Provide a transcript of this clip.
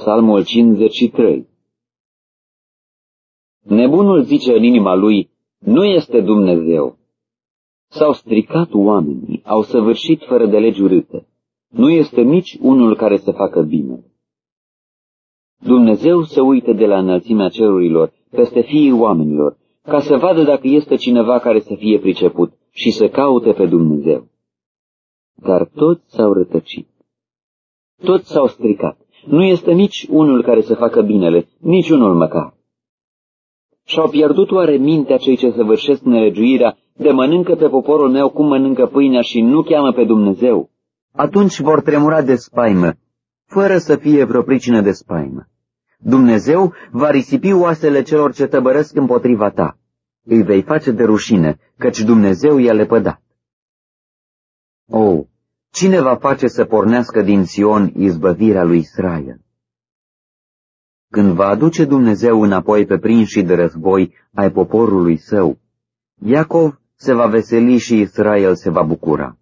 Psalmul 53 Nebunul zice în inima lui, nu este Dumnezeu. S-au stricat oamenii, au săvârșit fără de legi urâte. Nu este nici unul care să facă bine. Dumnezeu se uită de la înălțimea cerurilor peste fiii oamenilor, ca să vadă dacă este cineva care să fie priceput și să caute pe Dumnezeu. Dar toți s-au rătăcit. Toți s-au stricat. Nu este nici unul care să facă binele, nici unul măcar. Și-au pierdut oare mintea cei ce săvârșesc nelegiuirea de mănâncă pe poporul meu cum mănâncă pâinea și nu cheamă pe Dumnezeu? Atunci vor tremura de spaimă, fără să fie vreo pricină de spaimă. Dumnezeu va risipi oasele celor ce tăbărăsc împotriva ta. Îi vei face de rușine, căci Dumnezeu i-a lepădat. O, cine va face să pornească din Sion izbăvirea lui Israel? Când va aduce Dumnezeu înapoi pe prinșii de război ai poporului său, Iacov se va veseli și Israel se va bucura.